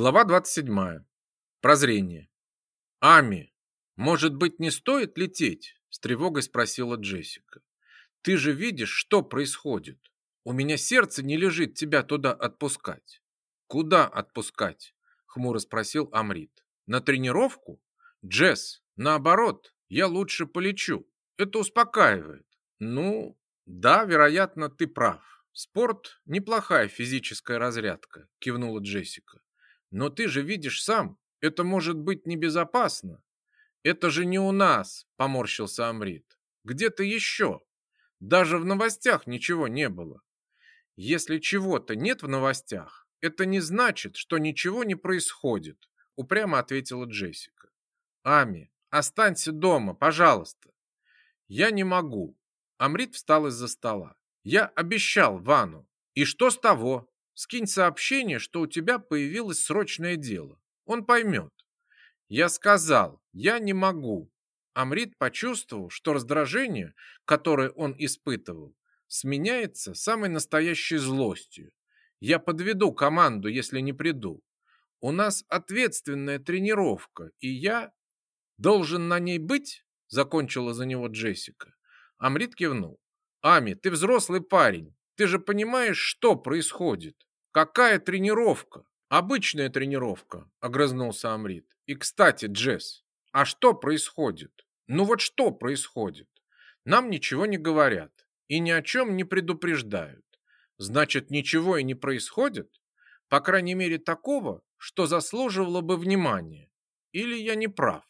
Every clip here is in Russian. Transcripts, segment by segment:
Глава 27. Прозрение. «Ами, может быть, не стоит лететь?» – с тревогой спросила Джессика. «Ты же видишь, что происходит. У меня сердце не лежит тебя туда отпускать». «Куда отпускать?» – хмуро спросил Амрит. «На тренировку? Джесс, наоборот, я лучше полечу. Это успокаивает». «Ну, да, вероятно, ты прав. Спорт – неплохая физическая разрядка», – кивнула Джессика. Но ты же видишь сам, это может быть небезопасно. Это же не у нас, поморщился Амрит. Где-то еще. Даже в новостях ничего не было. Если чего-то нет в новостях, это не значит, что ничего не происходит, упрямо ответила Джессика. Ами, останься дома, пожалуйста. Я не могу. Амрит встал из-за стола. Я обещал Вану. И что с того? Скинь сообщение, что у тебя появилось срочное дело. Он поймет. Я сказал, я не могу. Амрит почувствовал, что раздражение, которое он испытывал, сменяется самой настоящей злостью. Я подведу команду, если не приду. У нас ответственная тренировка, и я должен на ней быть, закончила за него Джессика. Амрит кивнул. Ами, ты взрослый парень. Ты же понимаешь, что происходит. Какая тренировка? Обычная тренировка, огрызнулся Амрит. И, кстати, Джесс, а что происходит? Ну вот что происходит? Нам ничего не говорят и ни о чем не предупреждают. Значит, ничего и не происходит? По крайней мере, такого, что заслуживало бы внимания. Или я не прав?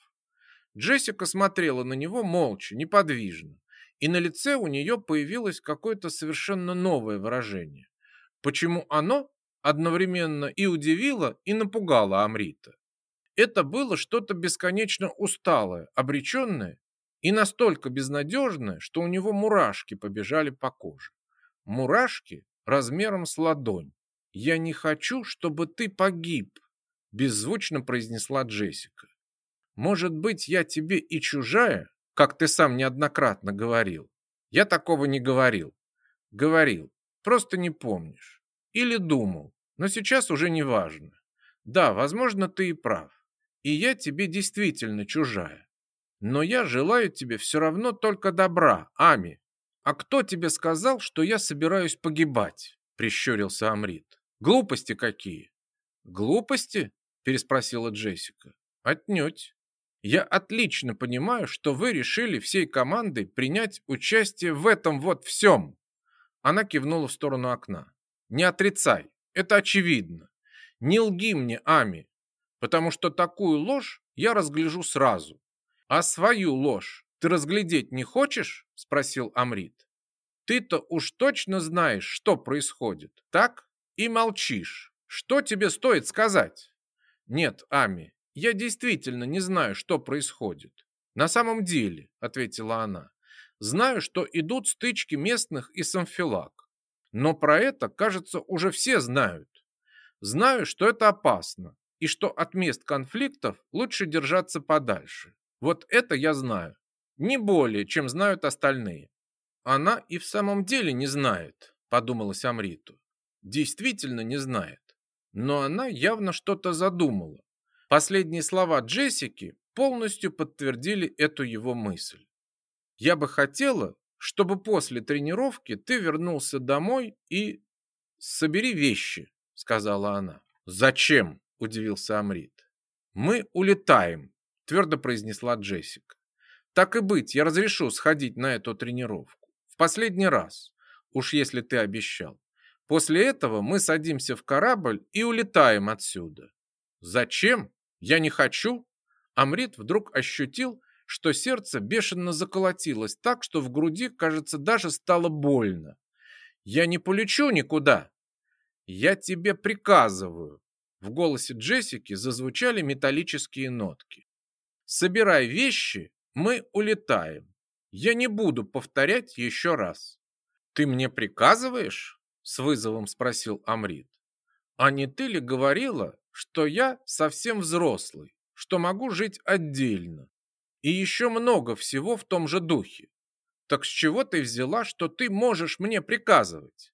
Джессика смотрела на него молча, неподвижно, и на лице у нее появилось какое-то совершенно новое выражение. Почему оно одновременно и удивило, и напугало Амрита? Это было что-то бесконечно усталое, обреченное и настолько безнадежное, что у него мурашки побежали по коже. Мурашки размером с ладонь. «Я не хочу, чтобы ты погиб», – беззвучно произнесла Джессика. «Может быть, я тебе и чужая, как ты сам неоднократно говорил?» «Я такого не говорил». «Говорил. Просто не помнишь. Или думал, но сейчас уже не важно. Да, возможно, ты и прав. И я тебе действительно чужая. Но я желаю тебе все равно только добра, Ами. А кто тебе сказал, что я собираюсь погибать? Прищурился Амрит. Глупости какие? Глупости? Переспросила Джессика. Отнюдь. Я отлично понимаю, что вы решили всей командой принять участие в этом вот всем. Она кивнула в сторону окна. «Не отрицай, это очевидно. Не лги мне, Ами, потому что такую ложь я разгляжу сразу. А свою ложь ты разглядеть не хочешь?» – спросил Амрит. «Ты-то уж точно знаешь, что происходит, так? И молчишь. Что тебе стоит сказать?» «Нет, Ами, я действительно не знаю, что происходит. На самом деле», – ответила она. Знаю, что идут стычки местных и самфилак. Но про это, кажется, уже все знают. Знаю, что это опасно, и что от мест конфликтов лучше держаться подальше. Вот это я знаю. Не более, чем знают остальные. Она и в самом деле не знает, подумалась Амриту. Действительно не знает. Но она явно что-то задумала. Последние слова Джессики полностью подтвердили эту его мысль. Я бы хотела, чтобы после тренировки ты вернулся домой и... Собери вещи, сказала она. Зачем? Удивился Амрит. Мы улетаем, твердо произнесла Джессика. Так и быть, я разрешу сходить на эту тренировку. В последний раз, уж если ты обещал. После этого мы садимся в корабль и улетаем отсюда. Зачем? Я не хочу. Амрит вдруг ощутил, что сердце бешено заколотилось так, что в груди, кажется, даже стало больно. «Я не полечу никуда!» «Я тебе приказываю!» В голосе Джессики зазвучали металлические нотки. «Собирай вещи, мы улетаем. Я не буду повторять еще раз». «Ты мне приказываешь?» С вызовом спросил Амрит. «А не ты ли говорила, что я совсем взрослый, что могу жить отдельно, и еще много всего в том же духе. Так с чего ты взяла, что ты можешь мне приказывать?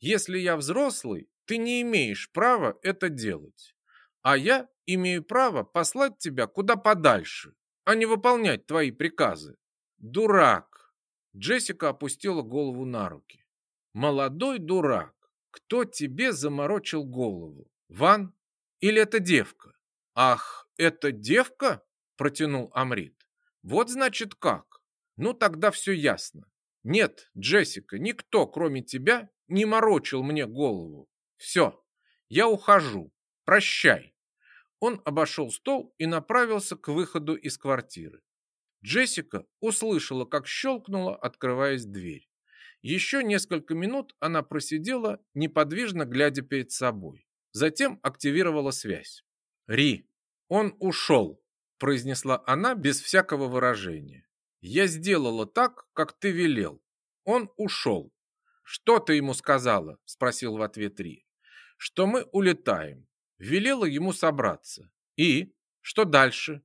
Если я взрослый, ты не имеешь права это делать. А я имею право послать тебя куда подальше, а не выполнять твои приказы. Дурак. Джессика опустила голову на руки. Молодой дурак. Кто тебе заморочил голову? Ван или эта девка? Ах, это девка? Протянул Амрит. Вот значит как. Ну тогда все ясно. Нет, Джессика, никто, кроме тебя, не морочил мне голову. Все, я ухожу. Прощай. Он обошел стол и направился к выходу из квартиры. Джессика услышала, как щелкнула, открываясь дверь. Еще несколько минут она просидела, неподвижно глядя перед собой. Затем активировала связь. «Ри, он ушел», – произнесла она без всякого выражения. «Я сделала так, как ты велел. Он ушел». «Что ты ему сказала?» – спросил в ответ Ри. «Что мы улетаем велела ему собраться. И что дальше?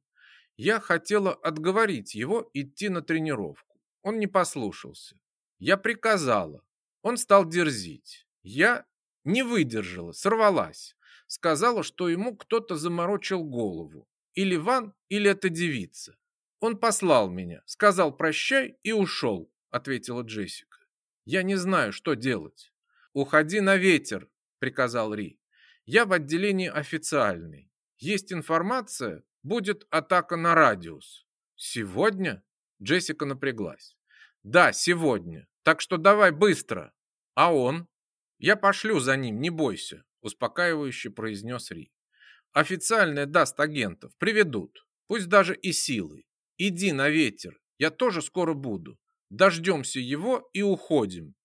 Я хотела отговорить его идти на тренировку. Он не послушался. Я приказала. Он стал дерзить. Я не выдержала, сорвалась. Сказала, что ему кто-то заморочил голову. Или Ван, или эта девица. Он послал меня, сказал прощай и ушел, ответила Джессика. Я не знаю, что делать. Уходи на ветер, приказал Ри. Я в отделении официальный. Есть информация, будет атака на радиус. Сегодня? Джессика напряглась. Да, сегодня. Так что давай быстро. А он? Я пошлю за ним, не бойся, успокаивающе произнес Ри. Официальное даст агентов, приведут. Пусть даже и силой. Иди на ветер, я тоже скоро буду. Дождемся его и уходим.